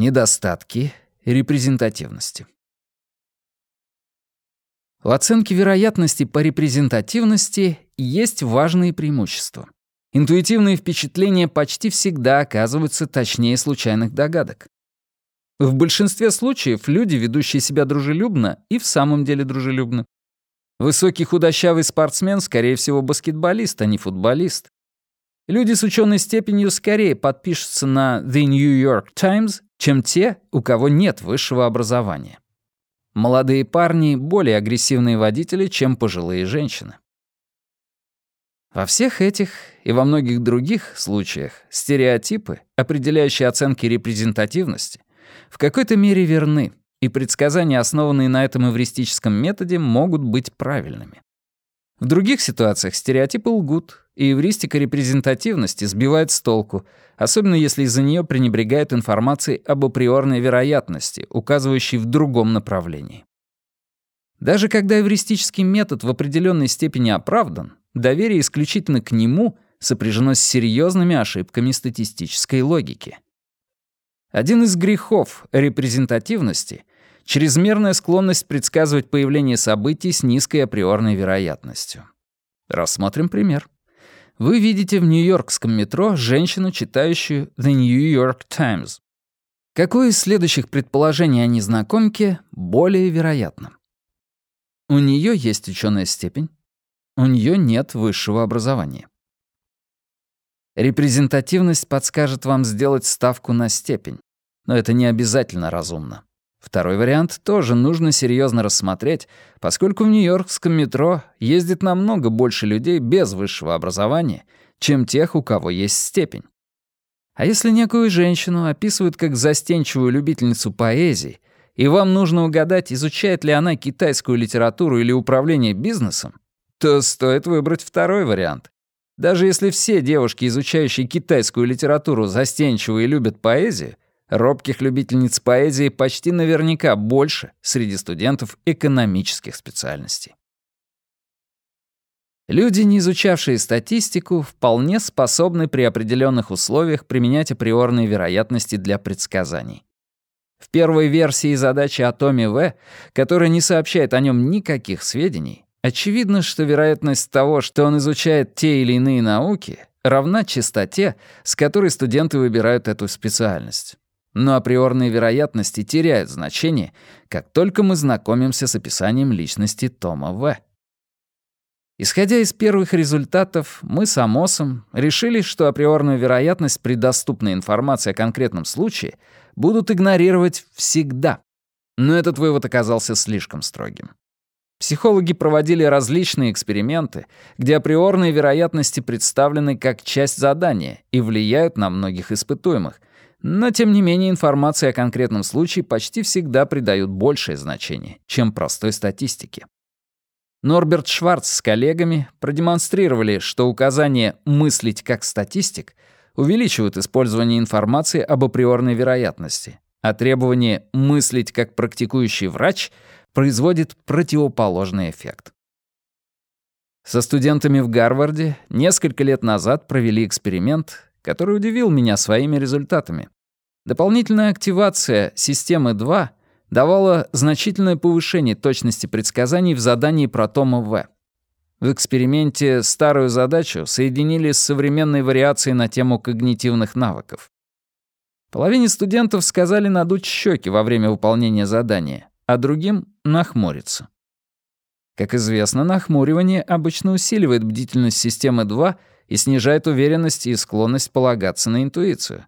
Недостатки репрезентативности. В оценке вероятности по репрезентативности есть важные преимущества. Интуитивные впечатления почти всегда оказываются точнее случайных догадок. В большинстве случаев люди, ведущие себя дружелюбно, и в самом деле дружелюбны. Высокий худощавый спортсмен, скорее всего, баскетболист, а не футболист. Люди с ученой степенью скорее подпишутся на The New York Times, чем те, у кого нет высшего образования. Молодые парни — более агрессивные водители, чем пожилые женщины. Во всех этих и во многих других случаях стереотипы, определяющие оценки репрезентативности, в какой-то мере верны, и предсказания, основанные на этом эвристическом методе, могут быть правильными. В других ситуациях стереотипы лгут, и эвристика репрезентативности сбивает с толку, особенно если из-за нее пренебрегают информацией об априорной вероятности, указывающей в другом направлении. Даже когда эвристический метод в определенной степени оправдан, доверие исключительно к нему сопряжено с серьезными ошибками статистической логики. Один из грехов репрезентативности — чрезмерная склонность предсказывать появление событий с низкой априорной вероятностью. Рассмотрим пример. Вы видите в нью-йоркском метро женщину, читающую The New York Times. Какое из следующих предположений о незнакомке более вероятно? У нее есть ученая степень. У нее нет высшего образования. Репрезентативность подскажет вам сделать ставку на степень, но это не обязательно разумно. Второй вариант тоже нужно серьезно рассмотреть, поскольку в нью-йоркском метро ездит намного больше людей без высшего образования, чем тех, у кого есть степень. А если некую женщину описывают как застенчивую любительницу поэзии, и вам нужно угадать, изучает ли она китайскую литературу или управление бизнесом, то стоит выбрать второй вариант. Даже если все девушки, изучающие китайскую литературу, застенчивые и любят поэзию, Робких любительниц поэзии почти наверняка больше среди студентов экономических специальностей. Люди, не изучавшие статистику, вполне способны при определенных условиях применять априорные вероятности для предсказаний. В первой версии задачи о Томе В, которая не сообщает о нем никаких сведений, очевидно, что вероятность того, что он изучает те или иные науки, равна частоте, с которой студенты выбирают эту специальность. Но априорные вероятности теряют значение, как только мы знакомимся с описанием личности Тома В. Исходя из первых результатов, мы с Амосом решили, что априорную вероятность при доступной информации о конкретном случае будут игнорировать всегда. Но этот вывод оказался слишком строгим. Психологи проводили различные эксперименты, где априорные вероятности представлены как часть задания и влияют на многих испытуемых, но, тем не менее, информация о конкретном случае почти всегда придают большее значение, чем простой статистике. Норберт Шварц с коллегами продемонстрировали, что указание «мыслить как статистик» увеличивают использование информации об априорной вероятности, а требование «мыслить как практикующий врач» производит противоположный эффект. Со студентами в Гарварде несколько лет назад провели эксперимент, который удивил меня своими результатами. Дополнительная активация системы 2 давала значительное повышение точности предсказаний в задании про Тома В. В эксперименте старую задачу соединили с современной вариацией на тему когнитивных навыков. Половине студентов сказали надуть щеки во время выполнения задания, а другим — нахмуриться. Как известно, нахмуривание обычно усиливает бдительность системы 2 и снижает уверенность и склонность полагаться на интуицию.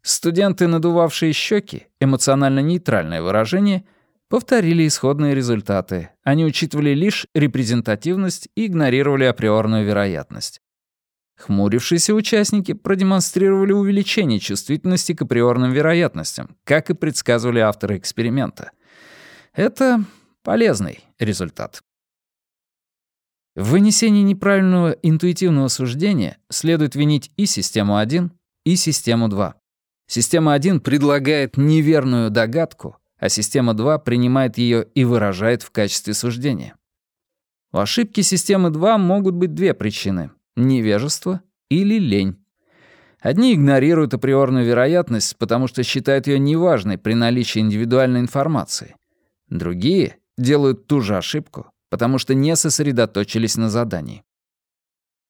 Студенты, надувавшие щеки, эмоционально нейтральное выражение, повторили исходные результаты. Они учитывали лишь репрезентативность и игнорировали априорную вероятность. Хмурившиеся участники продемонстрировали увеличение чувствительности к априорным вероятностям, как и предсказывали авторы эксперимента. Это полезный результат. В вынесении неправильного интуитивного суждения следует винить и систему 1, и систему 2. Система 1 предлагает неверную догадку, а система 2 принимает ее и выражает в качестве суждения. У ошибки системы 2 могут быть две причины — невежество или лень. Одни игнорируют априорную вероятность, потому что считают ее неважной при наличии индивидуальной информации. Другие делают ту же ошибку, потому что не сосредоточились на задании.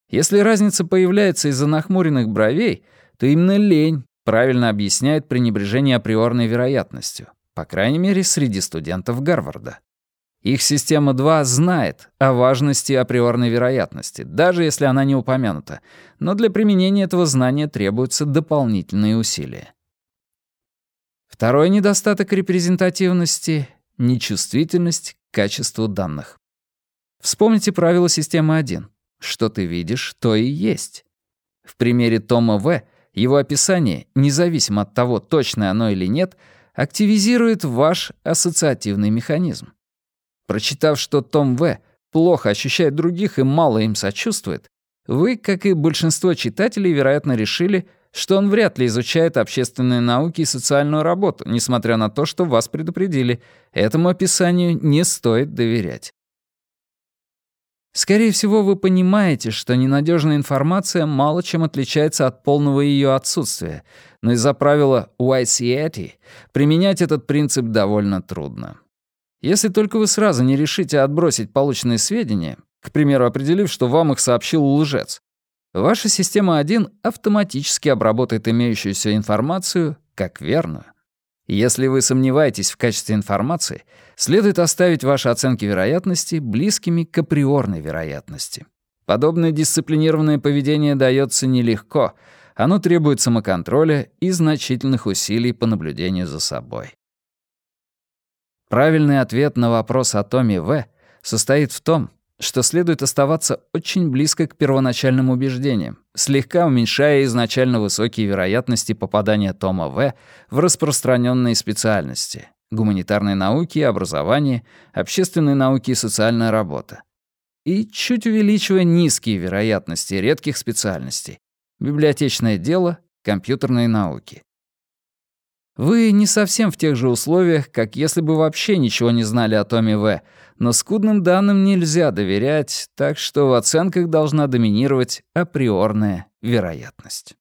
Если разница появляется из-за нахмуренных бровей, то именно лень правильно объясняет пренебрежение априорной вероятностью, по крайней мере, среди студентов Гарварда. Их система 2 знает о важности априорной вероятности, даже если она не упомянута, но для применения этого знания требуются дополнительные усилия. Второй недостаток репрезентативности — нечувствительность к качеству данных. Вспомните правило системы 1. Что ты видишь, то и есть. В примере Тома В. его описание, независимо от того, точное оно или нет, активизирует ваш ассоциативный механизм. Прочитав, что Том В. плохо ощущает других и мало им сочувствует, вы, как и большинство читателей, вероятно, решили, что он вряд ли изучает общественные науки и социальную работу, несмотря на то, что вас предупредили. Этому описанию не стоит доверять. Скорее всего, вы понимаете, что ненадежная информация мало чем отличается от полного ее отсутствия, но из-за правила YCAT применять этот принцип довольно трудно. Если только вы сразу не решите отбросить полученные сведения, к примеру, определив, что вам их сообщил лжец, ваша система 1 автоматически обработает имеющуюся информацию как верную. Если вы сомневаетесь в качестве информации, следует оставить ваши оценки вероятности близкими к априорной вероятности. Подобное дисциплинированное поведение дается нелегко, оно требует самоконтроля и значительных усилий по наблюдению за собой. Правильный ответ на вопрос о Томе В состоит в том, что следует оставаться очень близко к первоначальным убеждениям, слегка уменьшая изначально высокие вероятности попадания Тома В в распространенные специальности — гуманитарные науки и образование, общественные науки и социальная работа. И чуть увеличивая низкие вероятности редких специальностей — библиотечное дело, компьютерные науки. Вы не совсем в тех же условиях, как если бы вообще ничего не знали о Томе В., но скудным данным нельзя доверять, так что в оценках должна доминировать априорная вероятность.